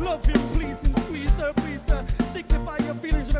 Love him, please him, squeeze her, please her. Signify your feelings.